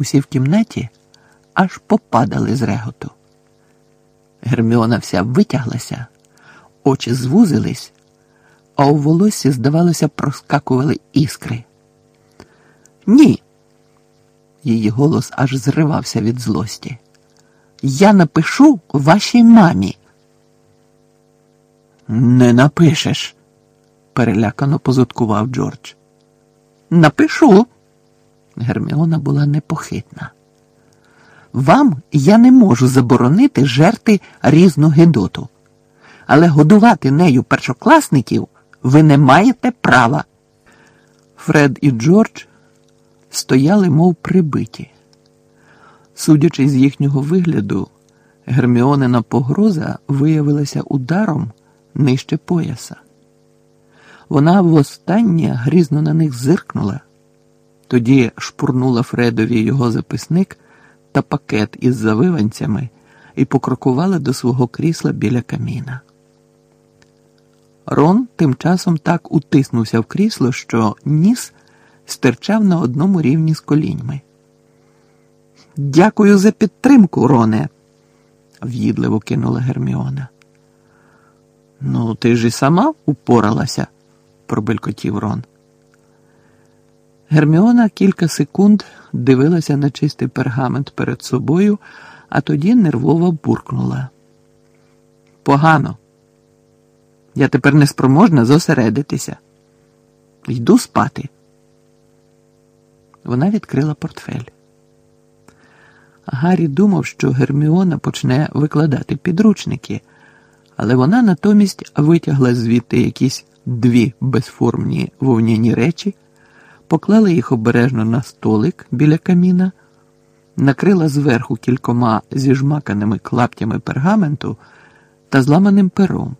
усі в кімнаті аж попадали з реготу. Герміона вся витяглася, очі звузились, а у волоссі, здавалося, проскакували іскри. Ні. Її голос аж зривався від злості. Я напишу вашій мамі. Не напишеш, перелякано позуткував Джордж. Напишу. Герміона була непохитна. Вам я не можу заборонити жерти різну гидоту, але годувати нею першокласників ви не маєте права. Фред і Джордж стояли, мов прибиті. Судячи з їхнього вигляду, Герміонина погроза виявилася ударом нижче пояса. Вона востаннє грізно на них зиркнула, тоді шпурнула Фредові його записник та пакет із завиванцями і покрокувала до свого крісла біля каміна. Рон тим часом так утиснувся в крісло, що ніс стирчав на одному рівні з коліньми. Дякую за підтримку, Роне, в'їдливо кинула Герміона. Ну, ти ж і сама упоралася, пробелькотів Рон. Герміона кілька секунд дивилася на чистий пергамент перед собою, а тоді нервово буркнула. Погано. Я тепер не спроможна зосередитися. Йду спати. Вона відкрила портфель. Гаррі думав, що Герміона почне викладати підручники, але вона натомість витягла звідти якісь дві безформні вовняні речі, поклала їх обережно на столик біля каміна, накрила зверху кількома зіжмаканими клаптями пергаменту та зламаним пером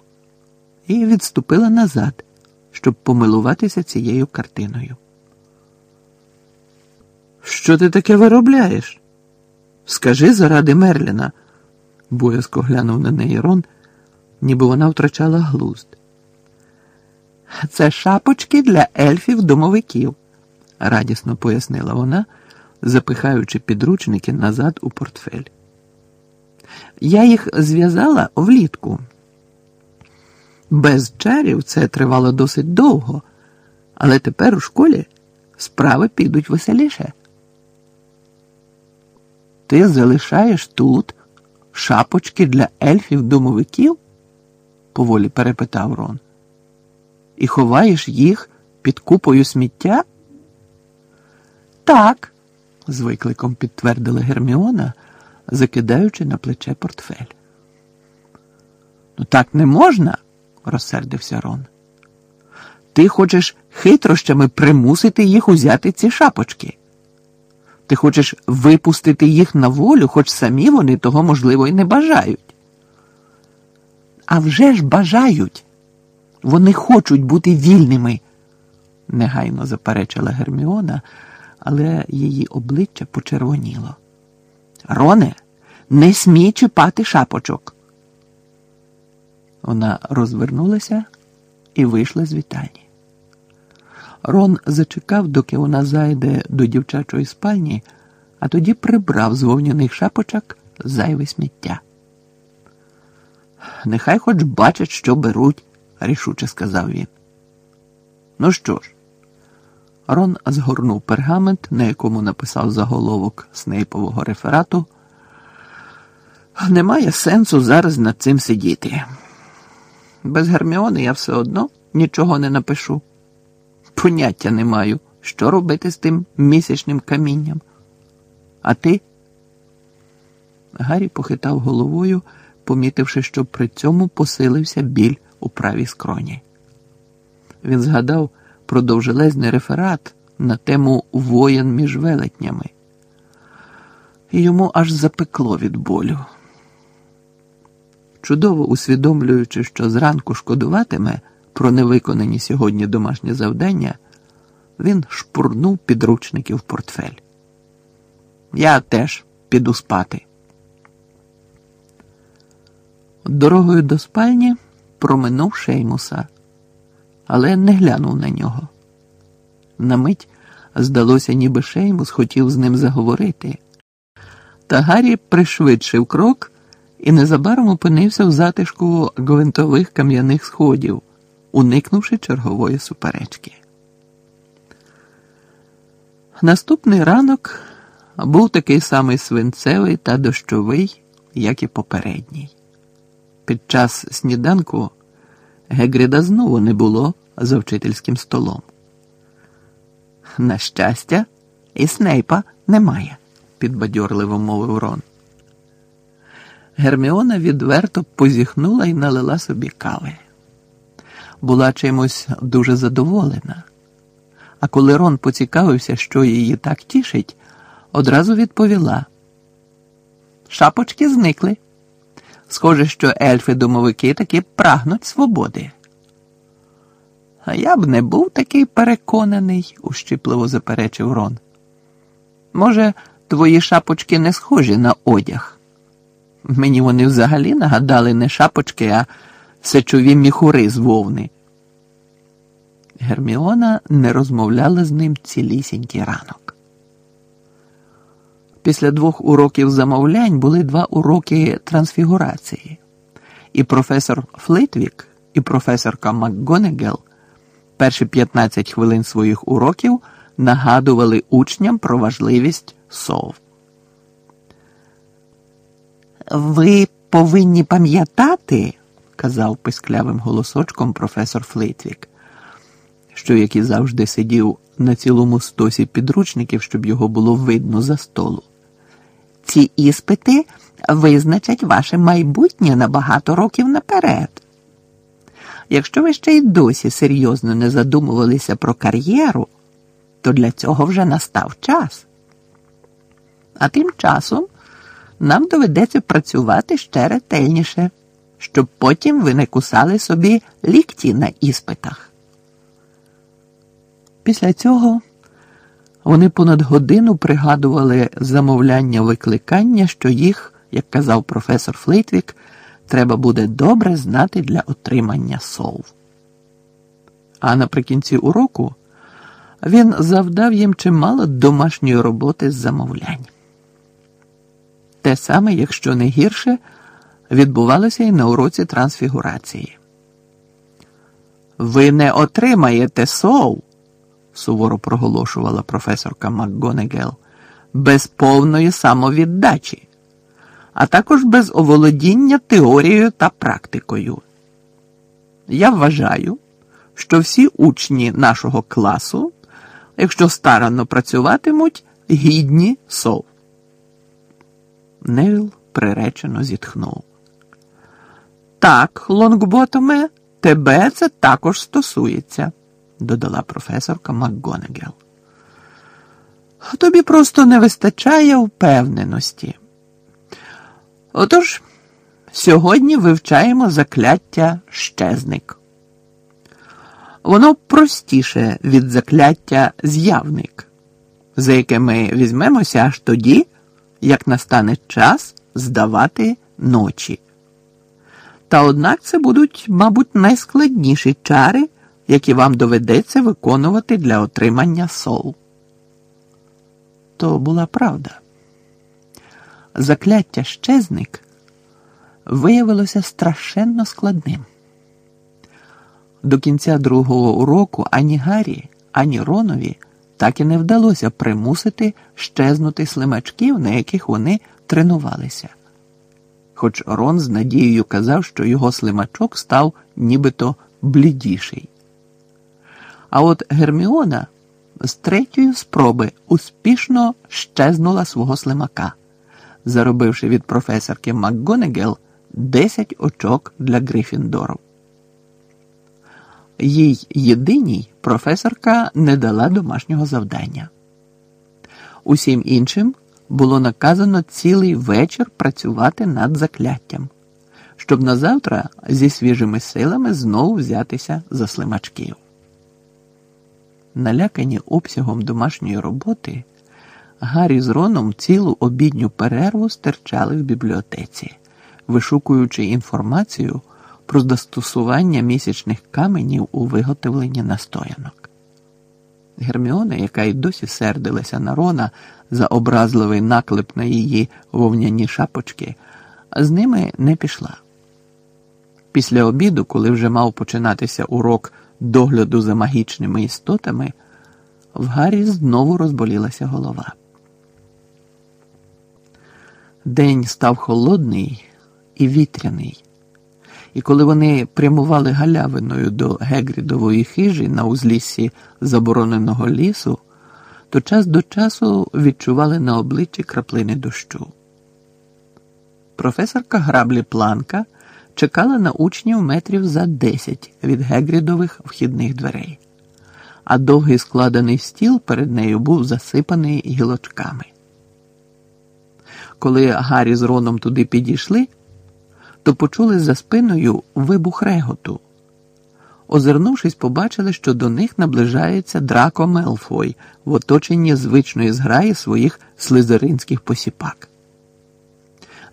і відступила назад, щоб помилуватися цією картиною. Що ти таке виробляєш? Скажи заради Мерліна, боязко глянув на неї Рон, ніби вона втрачала глузд. Це шапочки для ельфів-домовиків, радісно пояснила вона, запихаючи підручники назад у портфель. Я їх зв'язала влітку. Без чарів це тривало досить довго, але тепер у школі справи підуть веселіше. Ти залишаєш тут шапочки для ельфів-домовиків? поволі перепитав Рон. І ховаєш їх під купою сміття? Так, з викликом підтвердила Герміона, закидаючи на плече портфель. Ну так не можна, розсердився Рон. Ти хочеш хитрощами примусити їх узяти ці шапочки. Ти хочеш випустити їх на волю, хоч самі вони того, можливо, і не бажають. А вже ж бажають. Вони хочуть бути вільними, негайно заперечила Герміона, але її обличчя почервоніло. Роне, не смій чіпати шапочок. Вона розвернулася і вийшла з вітальні. Рон зачекав, доки вона зайде до дівчачої спальні, а тоді прибрав з вовняних шапочок зайве сміття. Нехай хоч бачать, що беруть, рішуче сказав він. Ну що ж, Рон згорнув пергамент, на якому написав заголовок снейпового реферату. Немає сенсу зараз над цим сидіти. Без Герміони я все одно нічого не напишу. Поняття не маю, що робити з тим місячним камінням. А ти? Гаррі похитав головою, помітивши, що при цьому посилився біль у правій скроні. Він згадав про довжелезний реферат на тему воєн між велетнями. І йому аж запекло від болю. Чудово усвідомлюючи, що зранку шкодуватиме про невиконані сьогодні домашні завдання, він шпурнув підручники в портфель. Я теж піду спати. Дорогою до спальні проминув Шеймуса, але не глянув на нього. На мить Здалося, ніби Шеймус хотів з ним заговорити. Та Гаррі пришвидшив крок і незабаром опинився в затишку гвинтових кам'яних сходів, уникнувши чергової суперечки. Наступний ранок був такий самий свинцевий та дощовий, як і попередній. Під час сніданку Гегріда знову не було за вчительським столом. На щастя, і Снейпа немає, підбадьорливо мовив Рон. Герміона відверто позіхнула і налила собі кави. Була чимось дуже задоволена. А коли Рон поцікавився, що її так тішить, одразу відповіла: Шапочки зникли. Схоже, що ельфи-домовики таки прагнуть свободи. А я б не був такий переконаний, ущипливо заперечив Рон. Може, твої шапочки не схожі на одяг? Мені вони взагалі нагадали не шапочки, а сечові міхури з вовни. Герміона не розмовляла з ним цілісінький ранок. Після двох уроків замовлянь були два уроки трансфігурації, і професор Флитвік, і професорка МакГонегел перші 15 хвилин своїх уроків нагадували учням про важливість сов. Ви повинні пам'ятати, казав писклявим голосочком професор Флитвік, що як і завжди сидів на цілому стосі підручників, щоб його було видно за столу. Ці іспити визначать ваше майбутнє на багато років наперед. Якщо ви ще й досі серйозно не задумувалися про кар'єру, то для цього вже настав час. А тим часом нам доведеться працювати ще ретельніше, щоб потім ви не кусали собі лікті на іспитах. Після цього вони понад годину пригадували замовляння викликання, що їх, як казав професор Флейтвік, треба буде добре знати для отримання сов. А наприкінці уроку він завдав їм чимало домашньої роботи з замовлянь. Те саме, якщо не гірше, відбувалося і на уроці трансфігурації. Ви не отримаєте сов, суворо проголошувала професорка МакГонегел, без повної самовіддачі, а також без оволодіння теорією та практикою. Я вважаю, що всі учні нашого класу, якщо старанно працюватимуть, гідні сов. Невіл приречено зітхнув. Так, Лонгботоме, тебе це також стосується, додала професорка МакГонегел. Тобі просто не вистачає впевненості. Отож, сьогодні вивчаємо закляття щезник. Воно простіше від закляття з'явник, за яке ми візьмемося аж тоді як настане час здавати ночі. Та однак це будуть, мабуть, найскладніші чари, які вам доведеться виконувати для отримання сол. То була правда. Закляття щезник виявилося страшенно складним. До кінця другого уроку ані Гаррі, ані Ронові так і не вдалося примусити щезнути слимачків, на яких вони тренувалися. Хоч Рон з надією казав, що його слимачок став нібито блідіший. А от Герміона з третьої спроби успішно щезнула свого слимака, заробивши від професорки МакГонегел 10 очок для Грифіндору. Їй єдиній професорка не дала домашнього завдання. Усім іншим було наказано цілий вечір працювати над закляттям, щоб на завтра зі свіжими силами знову взятися за слимачків. Налякані обсягом домашньої роботи, Гаррі з Роном цілу обідню перерву стирчали в бібліотеці, вишукуючи інформацію про застосування місячних каменів у виготовленні настоянок. Герміона, яка й досі сердилася на Рона за образливий наклеп на її вовняні шапочки, з ними не пішла. Після обіду, коли вже мав починатися урок догляду за магічними істотами, в Гаррі знову розболілася голова. День став холодний і вітряний, і коли вони прямували галявиною до Гегрідової хижі на узліссі забороненого лісу, то час до часу відчували на обличчі краплини дощу. Професорка граблі Планка чекала на учнів метрів за десять від Гегрідових вхідних дверей, а довгий складений стіл перед нею був засипаний гілочками. Коли Гаррі з Роном туди підійшли, то почули за спиною вибух реготу. Озирнувшись, побачили, що до них наближається Драко Мелфой в оточенні звичної зграї своїх слизеринських посіпак.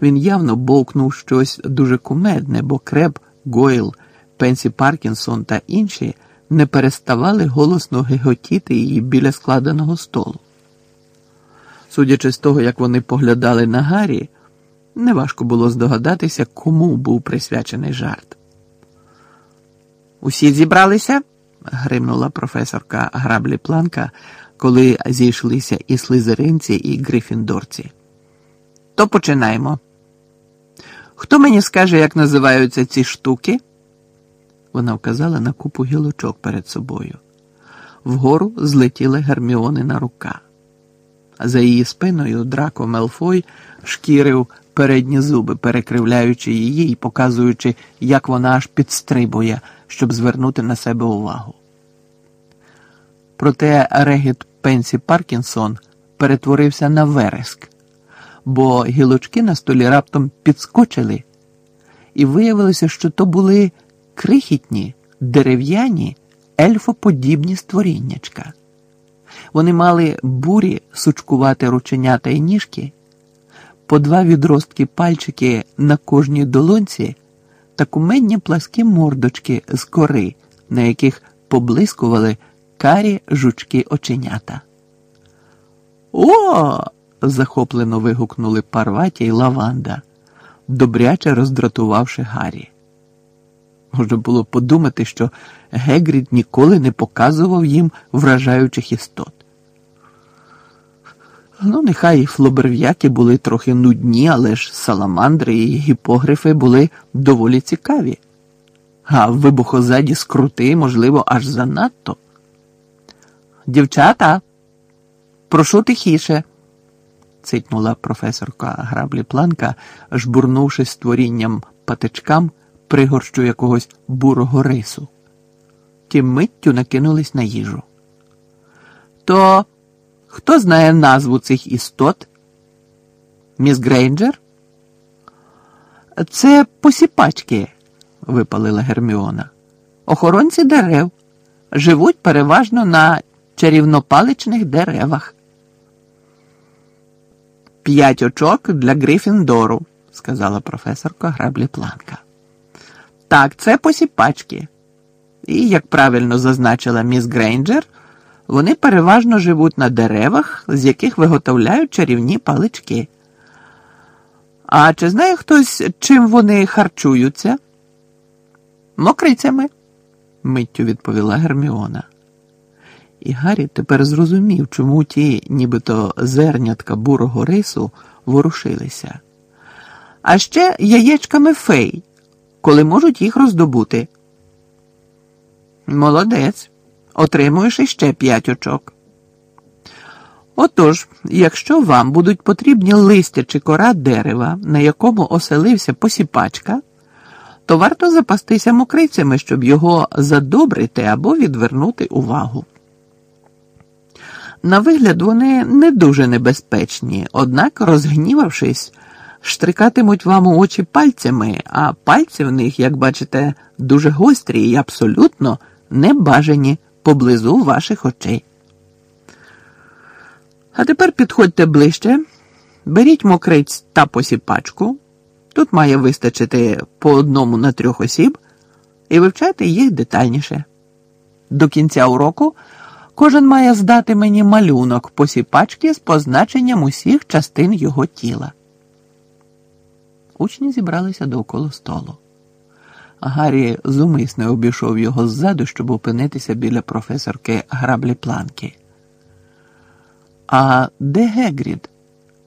Він явно бовкнув щось дуже кумедне, бо Креб, Гойл, Пенсі Паркінсон та інші не переставали голосно геготіти її біля складеного столу. Судячи з того, як вони поглядали на Гаррі, неважко було здогадатися, кому був присвячений жарт. Усі зібралися? гримнула професорка граблі Планка, коли зійшлися і слизеринці, і грифіндорці. То починаємо. Хто мені скаже, як називаються ці штуки? Вона вказала на купу гілочок перед собою. Вгору злетіла Герміонина рука. За її спиною Драко Мелфой шкірив передні зуби, перекривляючи її і показуючи, як вона аж підстрибує, щоб звернути на себе увагу. Проте регіт Пенсі Паркінсон перетворився на вереск, бо гілочки на столі раптом підскочили, і виявилося, що то були крихітні, дерев'яні, ельфоподібні створіннячка. Вони мали бурі сучкувати рученята і ніжки, по два відростки пальчики на кожній долонці та кумедні пласкі мордочки з кори, на яких поблискували карі жучки оченята. О! Захоплено вигукнули Парваті й Лаванда, добряче роздратувавши Гаррі. Можна було подумати, що Гегрід ніколи не показував їм вражаючих істот. Ну, нехай флоберв'яки були трохи нудні, але ж саламандри і гіпогрифи були доволі цікаві, а вибухозаді скрути, можливо, аж занадто. Дівчата, прошу тихіше, цитнула професорка граблі планка, жбурнувшись створінням патичкам пригорщу якогось бурого рису. Ті миттю накинулись на їжу. То хто знає назву цих істот? Міс Грейнджер? Це посіпачки, випалила Герміона. Охоронці дерев живуть переважно на чарівнопаличних деревах. П'ять очок для Грифіндору, сказала професорка граблі Планка. Так, це посіпачки. І, як правильно зазначила міс Грейнджер, вони переважно живуть на деревах, з яких виготовляють чарівні палички. А чи знає хтось, чим вони харчуються? Мокрицями, миттю відповіла Герміона. І Гаррі тепер зрозумів, чому ті, нібито зернятка бурого рису, ворушилися. А ще яєчками фей, коли можуть їх роздобути. Молодець. Отримуєш іще п'ять очок. Отож, якщо вам будуть потрібні листя чи кора дерева, на якому оселився посіпачка, то варто запастися мокрицями, щоб його задобрити або відвернути увагу. На вигляд, вони не дуже небезпечні, однак, розгнівавшись, штрикатимуть вам у очі пальцями, а пальці в них, як бачите, дуже гострі і абсолютно небажані поблизу ваших очей. А тепер підходьте ближче, беріть мокриць та посіпачку. Тут має вистачити по одному на трьох осіб, і вивчайте їх детальніше. До кінця уроку Кожен має здати мені малюнок посіпачки з позначенням усіх частин його тіла. Учні зібралися довкола столу. Гаррі зумисне обійшов його ззаду, щоб опинитися біля професорки граблі планки. А де Гегрід?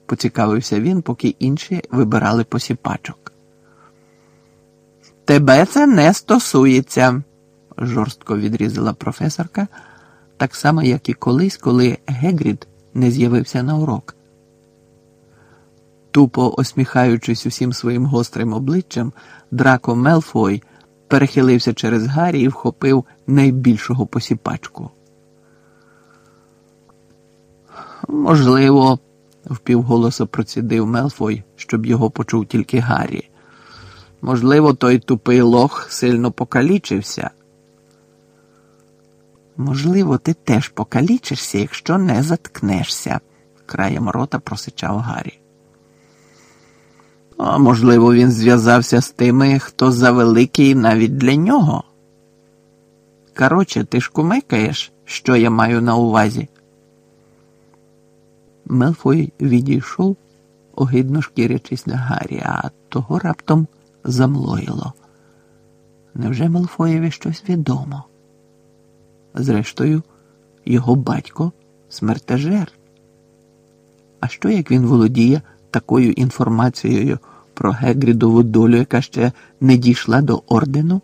поцікавився він, поки інші вибирали посіпачок. Тебе це не стосується, жорстко відрізала професорка, так само, як і колись, коли Гегрід не з'явився на урок. Тупо осміхаючись усім своїм гострим обличчям, Драко Мелфой перехилився через Гаррі і вхопив найбільшого посіпачку. Можливо, впівголоса процідив Мелфой, щоб його почув тільки Гаррі. Можливо, той тупий лох сильно покалічився. Можливо, ти теж покалічишся, якщо не заткнешся, краєм рота просичав Гаррі. А можливо, він зв'язався з тими, хто завеликий навіть для нього. Короче, ти ж кумекаєш, що я маю на увазі. Мелфой відійшов, огидно шкірячись на Гаррі, а того раптом замлоїло. Невже Мелфоєві щось відомо? Зрештою, його батько смертежер. А що як він володіє такою інформацією про Гегрідову долю, яка ще не дійшла до ордену?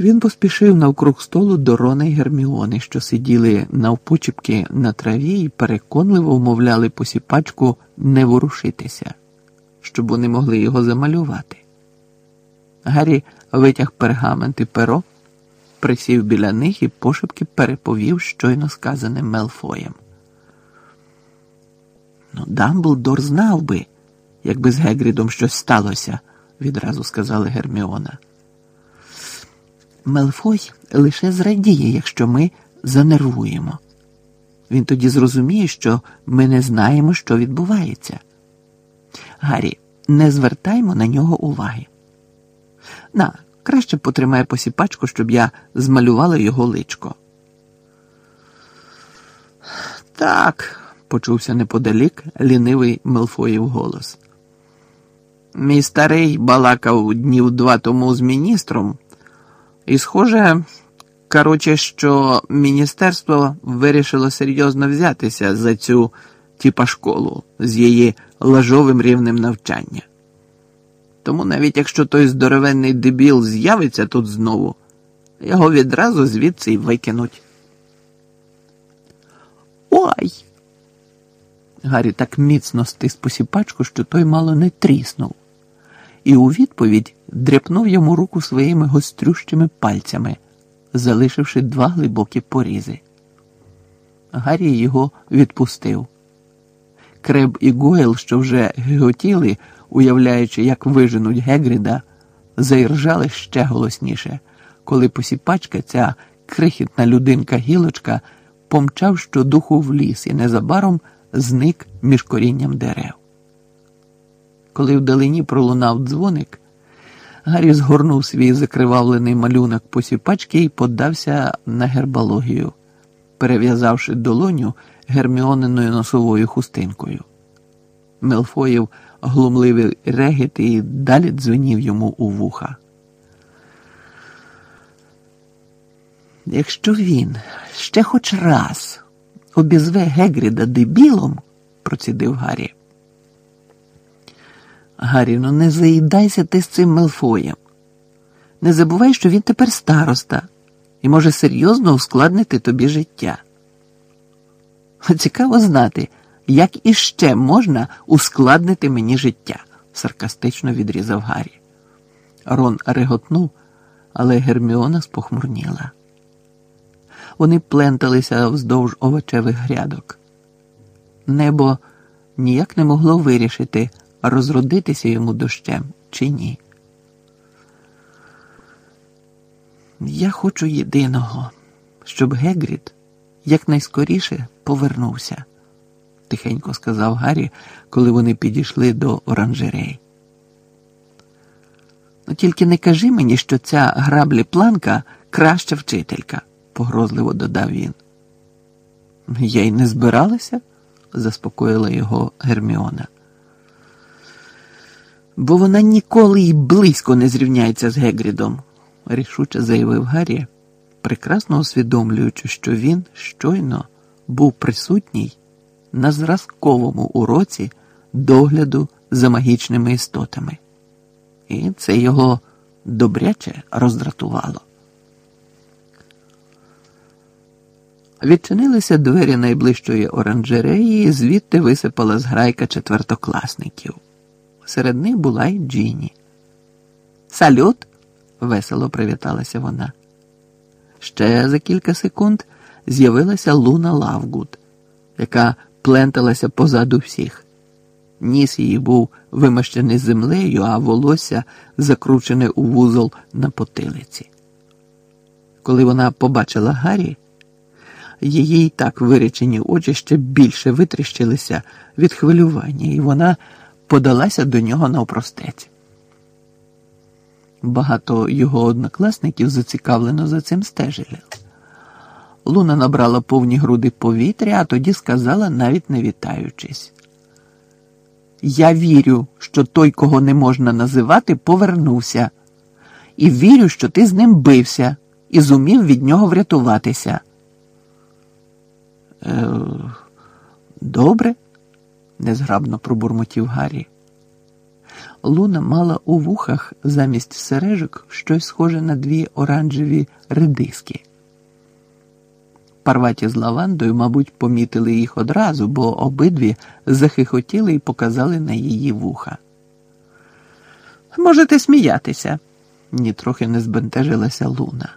Він поспішив навкруг столу до Рона й Герміони, що сиділи навпочіпки на траві і переконливо вмовляли посіпачку не ворушитися, щоб вони могли його замалювати. Гаррі витяг пергамент і перо, присів біля них і пошепки переповів щойно сказане Мелфоєм. Ну, Дамблдор знав би, якби з Гегрідом щось сталося, відразу сказала Герміона. Мелфой лише зрадіє, якщо ми занервуємо. Він тоді зрозуміє, що ми не знаємо, що відбувається. Гаррі, не звертаймо на нього уваги. На, краще потримай посіпачку, щоб я змалювала його личко. Так, почувся неподалік лінивий Мелфоїв голос. Мій старий балакав днів два тому з міністром. І, схоже, короче, що міністерство вирішило серйозно взятися за цю типа школу з її лажовим рівнем навчання. Тому навіть якщо той здоровенний дебіл з'явиться тут знову, його відразу звідси й викинуть. Ой! Гаррі так міцно стис посіпачку, що той мало не тріснув і у відповідь дряпнув йому руку своїми гострющими пальцями, залишивши два глибокі порізи. Гаррі його відпустив. Креб і Гойл, що вже гиготіли, уявляючи, як виженуть Гегріда, заіржали ще голосніше, коли посіпачка, ця крихітна людинка гілочка, помчав щодуху в ліс і незабаром зник між корінням дерев. Коли вдалині пролунав дзвоник, Гаррі згорнув свій закривавлений малюнок посіпачки і подався на гербологію, перев'язавши долоню герміониною носовою хустинкою. Мелфоїв глумливий регіт і далі дзвенів йому у вуха. Якщо він ще хоч раз обізве Гегріда дебілом, процідив Гаррі. Гаррі, ну не заїдайся ти з цим Мелфоєм. Не забувай, що він тепер староста і може серйозно ускладнити тобі життя. Цікаво знати, як іще можна ускладнити мені життя, саркастично відрізав Гаррі. Рон реготнув, але Герміона спохмурніла. Вони пленталися вздовж овочевих грядок. Небо ніяк не могло вирішити розродитися йому дощем чи ні. Я хочу єдиного, щоб Гегрід якнайскоріше повернувся, тихенько сказав Гаррі, коли вони підійшли до оранжерей. Ну тільки не кажи мені, що ця граблі планка краща вчителька. погрозливо додав він. Я й не збиралася, заспокоїла його Герміона. Бо вона ніколи й близько не зрівняється з Гегрідом, рішуче заявив Гаррі, прекрасно усвідомлюючи, що він щойно був присутній на зразковому уроці догляду за магічними істотами. І це його добряче роздратувало. Відчинилися двері найближчої оранжереї, і звідти висипала зграйка четвертокласників. Серед них була й Джіні. Салют! весело привіталася вона. Ще за кілька секунд з'явилася Луна Лавгуд, яка пленталася позаду всіх. Ніс її був вимащений землею, а волосся закручене у вузол на потилиці. Коли вона побачила Гаррі, її й так виречені очі ще більше витріщилися від хвилювання, і вона подалася до нього навпростець. Багато його однокласників зацікавлено за цим стежили. Луна набрала повні груди повітря, а тоді сказала, навіть не вітаючись. Я вірю, що той, кого не можна називати, повернувся, і вірю, що ти з ним бився і зумів від нього врятуватися. Е, Добре, незграбно пробурмотів Гаррі. Луна мала у вухах замість сережок щось схоже на дві оранжеві редиски. Парваті з лавандою, мабуть, помітили їх одразу, бо обидві захихотіли і показали на її вуха. Можете сміятися, нітрохи не збентежилася Луна.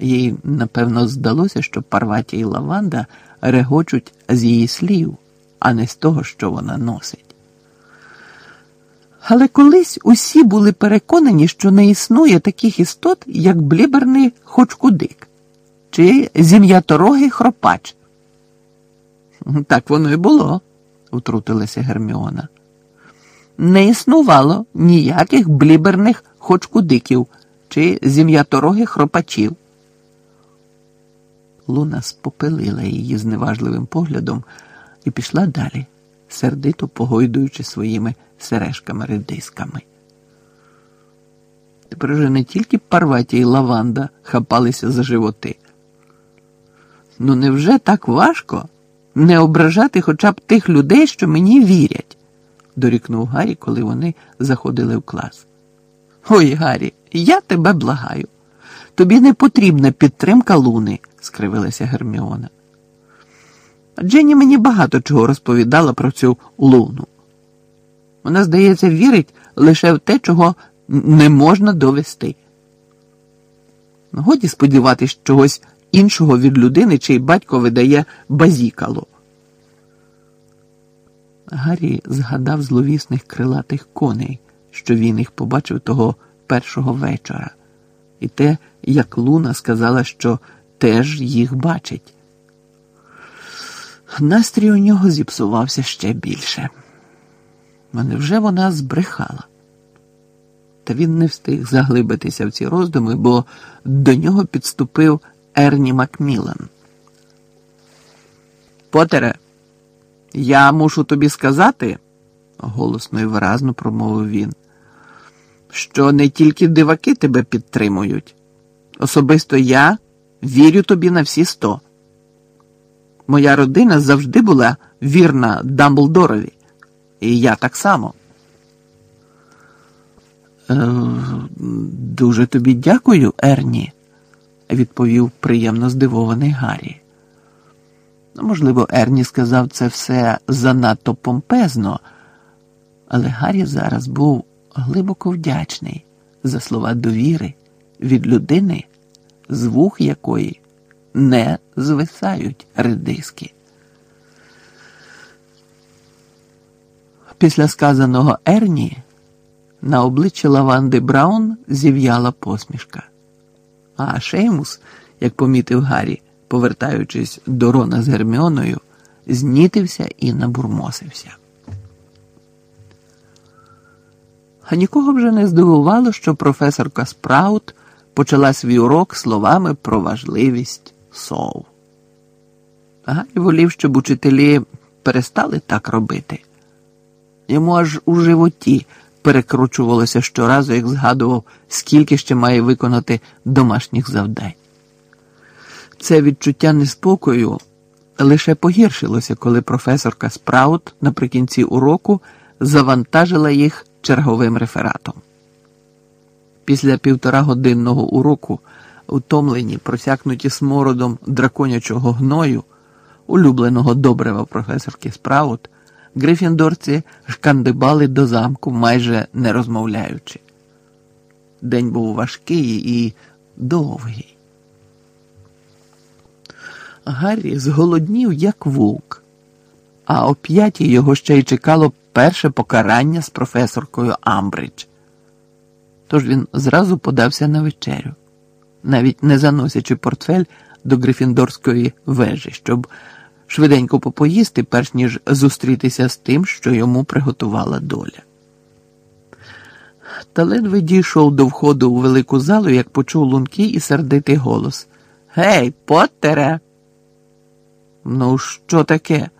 Їй, напевно, здалося, що Парваті і Лаванда регочуть з її слів, а не з того, що вона носить. Але колись усі були переконані, що не існує таких істот, як бліберний хочкудик чи зім'яторогий хропач. Так воно і було, втрутилася Герміона. Не існувало ніяких бліберних хочкудиків чи зім'яторогих хропачів. Луна спопилила її зневажливим поглядом і пішла далі, сердито погойдуючи своїми сережками-редисками. Тепер уже не тільки Парваті і Лаванда хапалися за животи. Ну невже так важко не ображати хоча б тих людей, що мені вірять? дорікнув Гаррі, коли вони заходили в клас. Ой, Гаррі, я тебе благаю. Тобі не потрібна підтримка луни, скривилася Герміона. Дженні мені багато чого розповідала про цю луну. Вона, здається, вірить лише в те, чого не можна довести. Годі сподіватись чогось іншого від людини, чий батько видає базікало. Гаррі згадав зловісних крилатих коней, що він їх побачив того першого вечора, і те, як Луна сказала, що теж їх бачить. Настрій у нього зіпсувався ще більше. А невже вона збрехала? Та він не встиг заглибитися в ці роздуми, бо до нього підступив Ерні Макмілан. Потере, я мушу тобі сказати, голосно і виразно промовив він, що не тільки диваки тебе підтримують. Особисто я вірю тобі на всі сто. Моя родина завжди була вірна Дамблдорові, і я так само. Е, дуже тобі дякую, Ерні відповів приємно здивований Гаррі. Ну, можливо, Ерні сказав це все занадто помпезно, але Гаррі зараз був глибоко вдячний за слова довіри від людини, з вух якої не звисають редиски. Після сказаного Ерні на обличчі Лаванди Браун зів'яла посмішка. А Шеймус, як помітив Гаррі, повертаючись до Рона з Герміоною, знітився і набурмосився. А нікого вже не здивувало, що професорка Спраут розпочала свій урок словами про важливість сов. Гаррі волів, щоб учителі перестали так робити. Йому аж у животі перекручувалося щоразу, як згадував, скільки ще має виконати домашніх завдань. Це відчуття неспокою лише погіршилося, коли професорка Спраут наприкінці уроку завантажила їх черговим рефератом. Після півторагодинного уроку, утомлені, просякнуті смородом драконячого гною, улюбленого добрива професорки Спраут, грифіндорці шкандибали до замку, майже не розмовляючи. День був важкий і довгий. Гаррі зголоднів, як вовк, а о п'ятій його ще й чекало перше покарання з професоркою Амбридж. Тож він зразу подався на вечерю, навіть не заносячи портфель до Грифіндорської вежі, щоб швиденько попоїсти, перш ніж зустрітися з тим, що йому приготувала доля. Та ледве дійшов до входу у велику залу, як почув лункий і сердитий голос Гей, Поттере! Ну, що таке?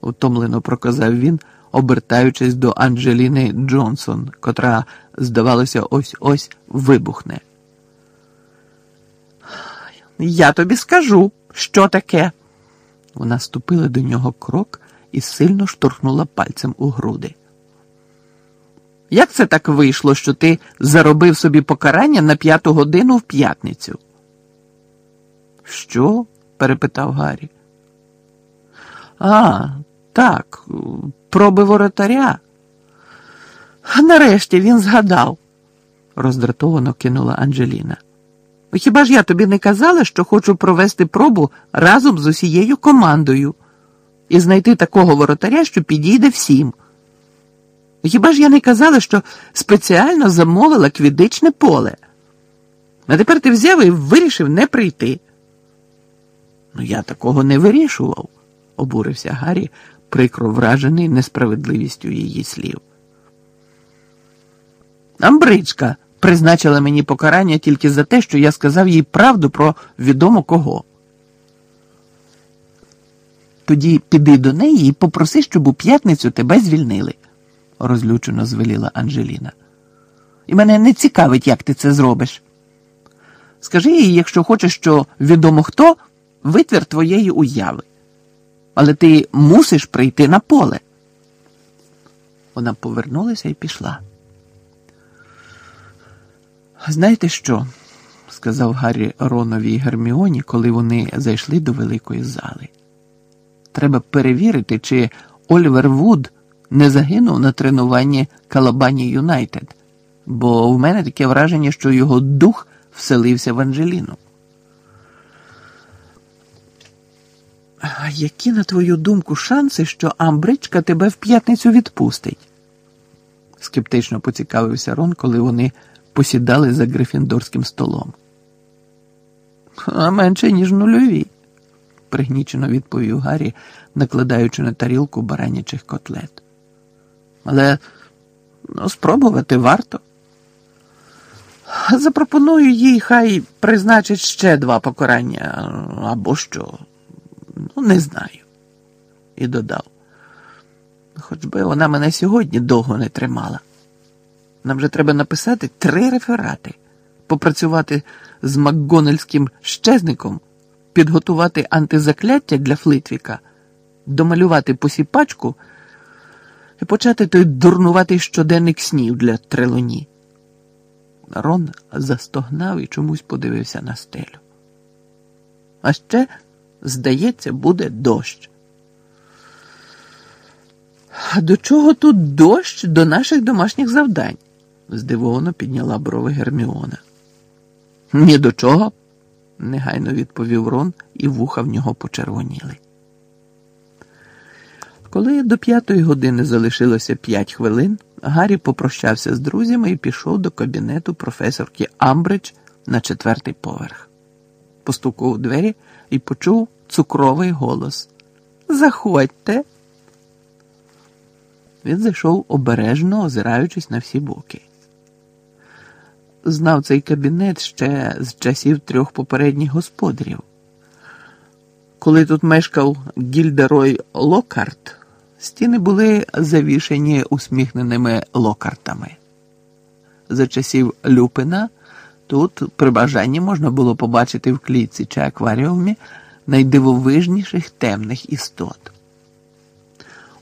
утомлено проказав він, обертаючись до Анджеліни Джонсон, котра, здавалося, ось ось вибухне. Я тобі скажу, що таке. Вона ступила до нього крок і сильно штурхнула пальцем у груди. Як це так вийшло, що ти заробив собі покарання на п'яту годину в п'ятницю? Що? перепитав Гаррі. А, так, проби воротаря. Нарешті він згадав, роздратовано кинула Анджеліна. Хіба ж я тобі не казала, що хочу провести пробу разом з усією командою і знайти такого воротаря, що підійде всім? Хіба ж я не казала, що спеціально замовила квідичне поле? А тепер ти взяв і вирішив не прийти. Ну, я такого не вирішував, обурився Гаррі, прикро вражений несправедливістю її слів. Амбричка призначила мені покарання тільки за те, що я сказав їй правду про відомо кого. Тоді піди до неї і попроси, щоб у п'ятницю тебе звільнили, розлючено звеліла Анжеліна. І мене не цікавить, як ти це зробиш. Скажи їй, якщо хочеш, що відомо хто, витвір твоєї уяви. Але ти мусиш прийти на поле. Вона повернулася і пішла. Знаєте що? сказав Гаррі Ронові і Герміоні, коли вони зайшли до великої зали. Треба перевірити, чи Олівер Вуд не загинув на тренуванні Калабані Юнайтед, бо в мене таке враження, що його дух вселився в Анджеліну. А які, на твою думку, шанси, що Амбричка тебе в п'ятницю відпустить? скептично поцікавився Рон, коли вони посідали за грифіндорським столом. А менше, ніж нульові, пригнічено відповів Гаррі, накладаючи на тарілку баранячих котлет. Але ну, спробувати варто. Запропоную їй, хай призначить ще два покарання або що. Ну, не знаю. І додав. Хоч би вона мене сьогодні довго не тримала. Нам же треба написати три реферати, попрацювати з Макгонельським щезником, підготувати антизакляття для Флитвіка, домалювати посіпачку і почати той дурнуватий щоденник снів для трелоні. Рон застогнав і чомусь подивився на стелю. А ще, здається, буде дощ. А до чого тут дощ до наших домашніх завдань? Здивовано підняла брови Герміона. Ні до чого, негайно відповів Рон, і вуха в нього почервоніли. Коли до п'ятої години залишилося п'ять хвилин, Гаррі попрощався з друзями і пішов до кабінету професорки Амбридж на четвертий поверх. Постукав у двері і почув цукровий голос. Заходьте. Він зайшов обережно, озираючись на всі боки. Знав цей кабінет ще з часів трьох попередніх господарів. Коли тут мешкав Гільдерой Локарт, стіни були завішені усміхненими локартами. За часів Люпина тут при бажанні можна було побачити в клітці чи акваріумі найдивовижніших темних істот.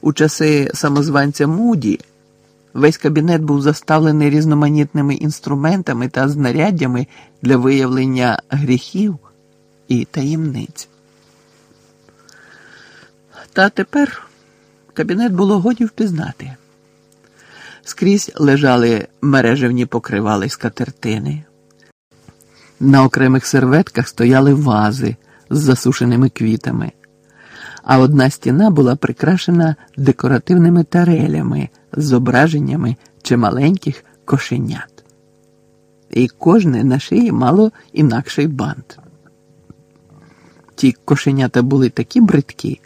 У часи самозванця Муді весь кабінет був заставлений різноманітними інструментами та знаряддями для виявлення гріхів і таємниць. Та тепер кабінет було годі впізнати. Скрізь лежали мережевні покривали скатертини. На окремих серветках стояли вази з засушеними квітами, а одна стіна була прикрашена декоративними тарелями з зображеннями чималеньких кошенят. І кожне на шиї мало інакший бант. Ті кошенята були такі бридкі,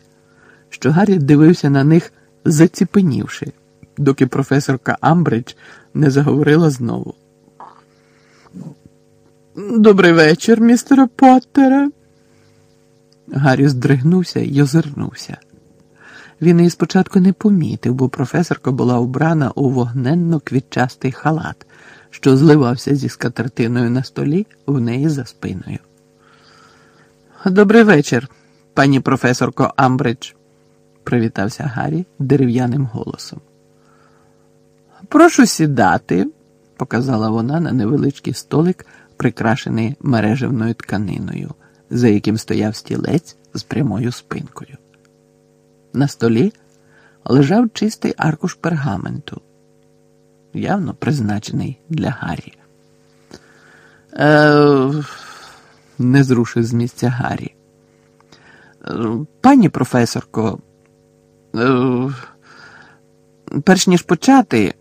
що Гаррі дивився на них, заціпенівши, доки професорка Амбридж не заговорила знову. Добрий вечір, містере Поттере. Гаррі здригнувся і озирнувся. Він її спочатку не помітив, бо професорка була убрана у вогненно квітчастий халат, що зливався зі скатертиною на столі в неї за спиною. Добрий вечір, пані професорко Амбридж, привітався Гаррі дерев'яним голосом. Прошу сідати, показала вона на невеличкий столик, прикрашений мережевною тканиною, за яким стояв стілець з прямою спинкою. На столі лежав чистий аркуш пергаменту, явно призначений для Гаррі. Е, не зрушив з місця Гаррі. Е, пані професорко, е, перш ніж почати,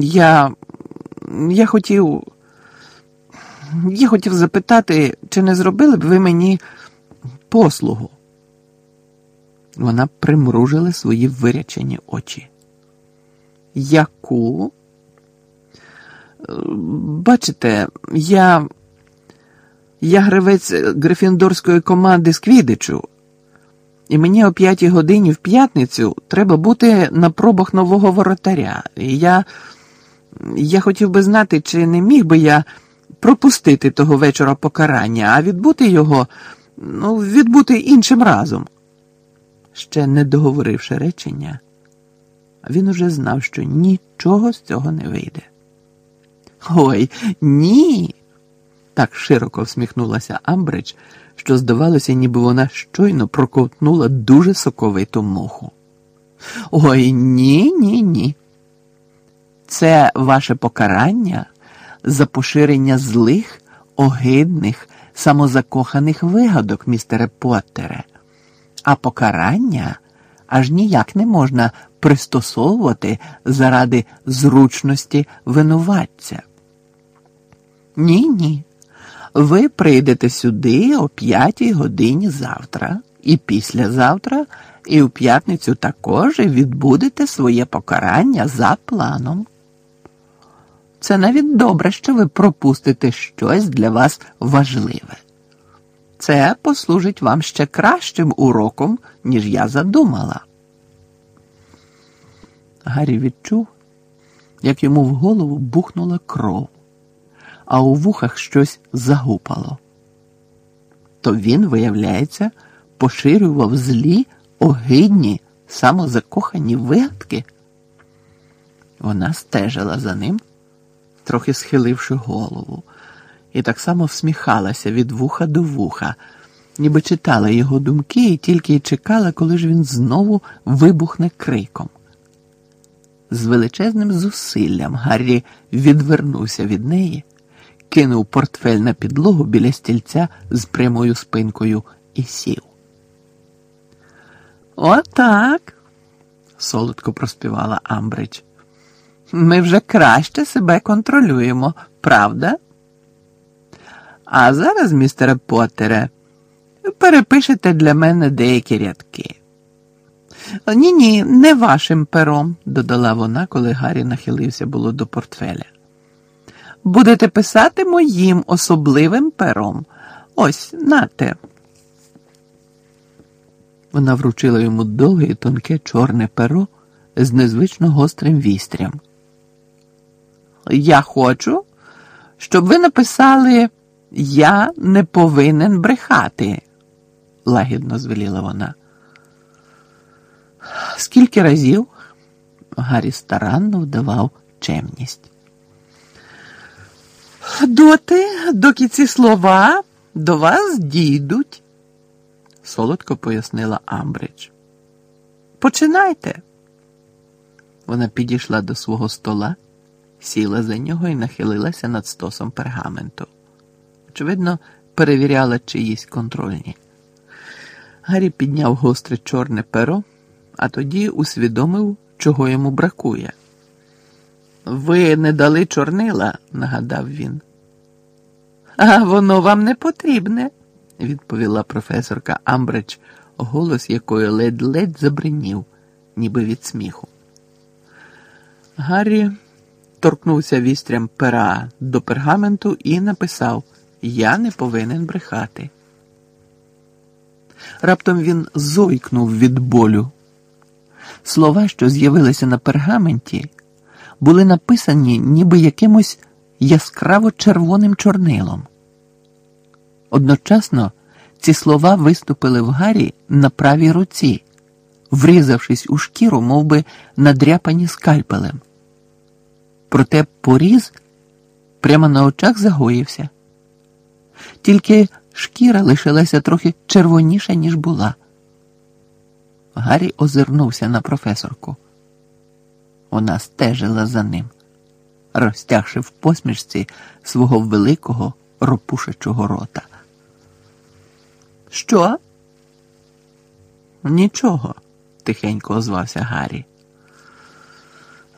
я я хотів я хотів запитати, чи не зробили б ви мені послугу? Вона примружила свої вирячені очі. Яку? Бачите, я я гравець грифіндорської команди з Квідичу, і мені о п'ятій годині в п'ятницю треба бути на пробах нового воротаря. І я, я хотів би знати, чи не міг би я пропустити того вечора покарання, а відбути його, ну, відбути іншим разом. Ще не договоривши речення, він уже знав, що нічого з цього не вийде. Ой, ні. Так широко всміхнулася Амбридж, що, здавалося, ніби вона щойно проковтнула дуже соковиту муху. Ой, ні, ні, ні. Це ваше покарання за поширення злих, огидних, самозакоханих вигадок, містере Поттере а покарання аж ніяк не можна пристосовувати заради зручності винуватця. Ні, ні. Ви прийдете сюди о п'ятій годині завтра, і післязавтра, і в п'ятницю також відбудете своє покарання за планом. Це навіть добре, що ви пропустите щось для вас важливе. Це послужить вам ще кращим уроком, ніж я задумала. Гаррі відчув, як йому в голову бухнула кров, а у вухах щось загупало. То він, виявляється, поширював злі, огидні, самозакохані вигадки. Вона стежила за ним, трохи схиливши голову і так само всміхалася від вуха до вуха, ніби читала його думки і тільки й чекала, коли ж він знову вибухне криком. З величезним зусиллям Гаррі відвернувся від неї, кинув портфель на підлогу біля стільця з прямою спинкою і сів. Отак, солодко проспівала Амбридж. Ми вже краще себе контролюємо, правда? А зараз, містере Поттере, перепишете для мене деякі рядки. Ні, ні, не вашим пером, додала вона, коли Гаррі нахилився було до портфеля. будете писати моїм особливим пером. Ось, нате. Вона вручила йому довге і тонке чорне перо з незвично гострим вістрям. Я хочу, щоб ви написали Я не повинен брехати, лагідно звеліла вона. Скільки разів Гаррі старанно вдавав чемність. Доти, доки ці слова до вас дійдуть, солодко пояснила Амбридж. Починайте. Вона підійшла до свого стола, сіла за нього і нахилилася над стосом пергаменту. Очевидно, перевіряла чиїсь контрольні. Гаррі підняв гостре чорне перо, а тоді усвідомив, чого йому бракує. Ви не дали чорнила, нагадав він. А воно вам не потрібне, відповіла професорка Амбридж, голос якої ледь-ледь забринів, ніби від сміху. Гаррі торкнувся вістрям пера до пергаменту і написав Я не повинен брехати. Раптом він зойкнув від болю. Слова, що з'явилися на пергаменті, були написані ніби якимось яскраво червоним чорнилом. Одночасно ці слова виступили в Гаррі на правій руці, врізавшись у шкіру, мов би надряпані скальпелем. Проте поріз прямо на очах загоївся. Тільки шкіра лишилася трохи червоніша, ніж була. Гаррі озирнувся на професорку. Вона стежила за ним, розтягши в посмішці свого великого ропушачого рота. Що? Нічого, тихенько озвався Гаррі.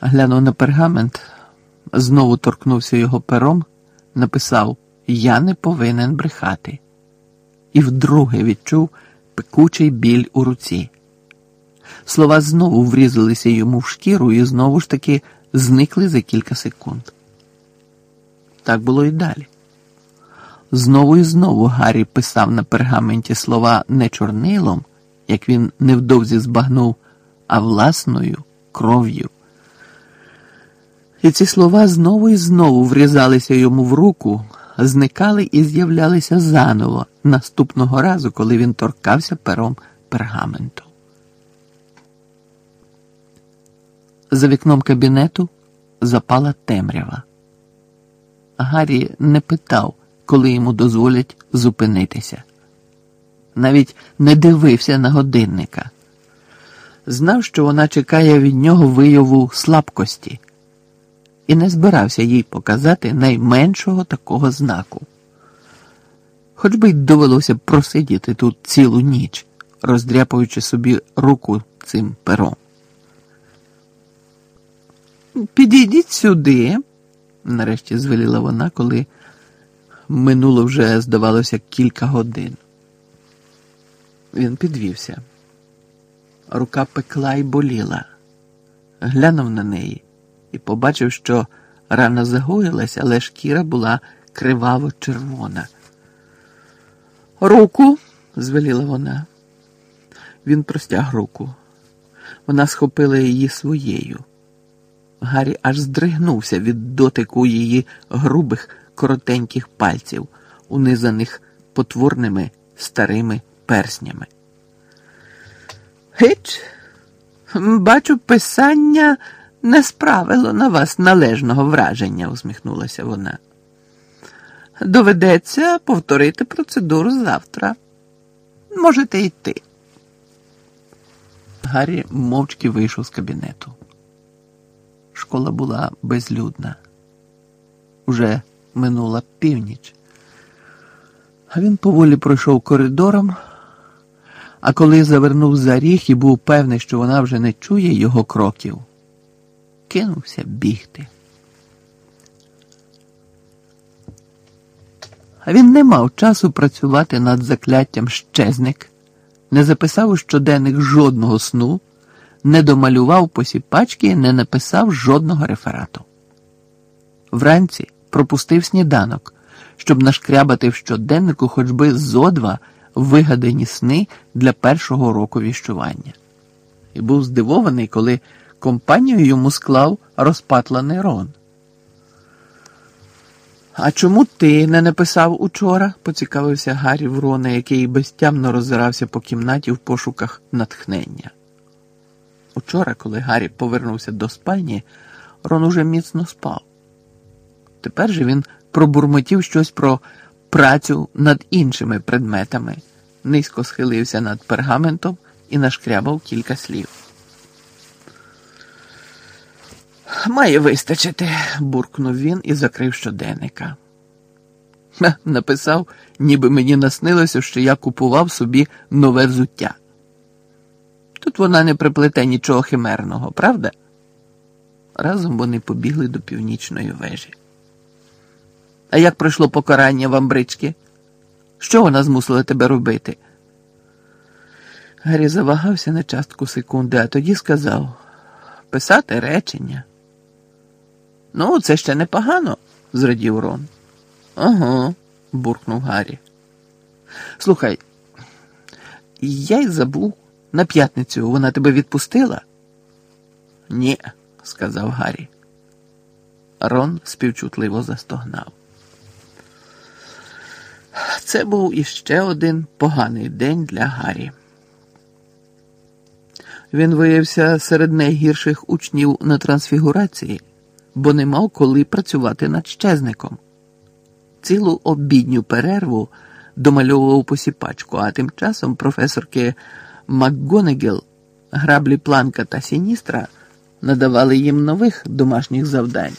Глянув на пергамент, знову торкнувся його пером, написав Я не повинен брехати, і вдруге відчув пекучий біль у руці. Слова знову врізалися йому в шкіру і знову ж таки зникли за кілька секунд. Так було і далі. Знову і знову Гаррі писав на пергаменті слова не чорнилом, як він невдовзі збагнув, а власною кров'ю. І ці слова знову і знову врізалися йому в руку, зникали і з'являлися заново наступного разу, коли він торкався пером пергаменту. За вікном кабінету запала темрява. Гаррі не питав, коли йому дозволять зупинитися. Навіть не дивився на годинника. Знав, що вона чекає від нього вияву слабкості, і не збирався їй показати найменшого такого знаку. Хоч би й довелося просидіти тут цілу ніч, роздряпуючи собі руку цим пером. Підійдіть сюди, нарешті звеліла вона, коли минуло вже, здавалося, кілька годин. Він підвівся. Рука пекла і боліла, глянув на неї і побачив, що рана загоїлась, але шкіра була криваво червона. Руку, звеліла вона. Він простяг руку. Вона схопила її своєю. Гаррі аж здригнувся від дотику її грубих коротеньких пальців, унизаних потворними старими перснями. Гич, бачу, писання не справило на вас належного враження, усміхнулася вона. Доведеться повторити процедуру завтра. Можете йти. Гаррі мовчки вийшов з кабінету. Школа була безлюдна. Уже минула північ. А він поволі пройшов коридором, а коли завернув за ріг і був певний, що вона вже не чує його кроків, кинувся бігти. А він не мав часу працювати над закляттям щезник, не записав у щоденник жодного сну не домалював посіпачки, не написав жодного реферату. Вранці пропустив сніданок, щоб нашкрябати в щоденнику хоч би зо два вигадані сни для першого року віщування. І був здивований, коли компанію йому склав розпатланий Рон. А чому ти не написав учора? поцікавився Гаррі в Рона, який безтямно роззирався по кімнаті в пошуках натхнення. Учора, коли Гаррі повернувся до спальні, Рон уже міцно спав. Тепер же він пробурмотів щось про працю над іншими предметами, низько схилився над пергаментом і нашкрябав кілька слів. Має вистачити, буркнув він і закрив щоденника. Написав, ніби мені наснилося, що я купував собі нове взуття. Тут вона не приплете нічого химерного, правда? Разом вони побігли до північної вежі. А як пройшло покарання в Амбрички? Що вона змусила тебе робити? Гаррі завагався на частку секунди, а тоді сказав писати речення. Ну, це ще непогано, зрадів Рон. Ага, буркнув Гаррі. Слухай, я й забув. На п'ятницю вона тебе відпустила? Ні, сказав Гаррі. Рон співчутливо застогнав. Це був іще один поганий день для Гаррі. Він виявився серед найгірших учнів на трансфігурації, бо не мав коли працювати над щезником. Цілу обідню перерву домальовував посіпачку, а тим часом професорки МакГонегіл, граблі Планка та Сіністра надавали їм нових домашніх завдань.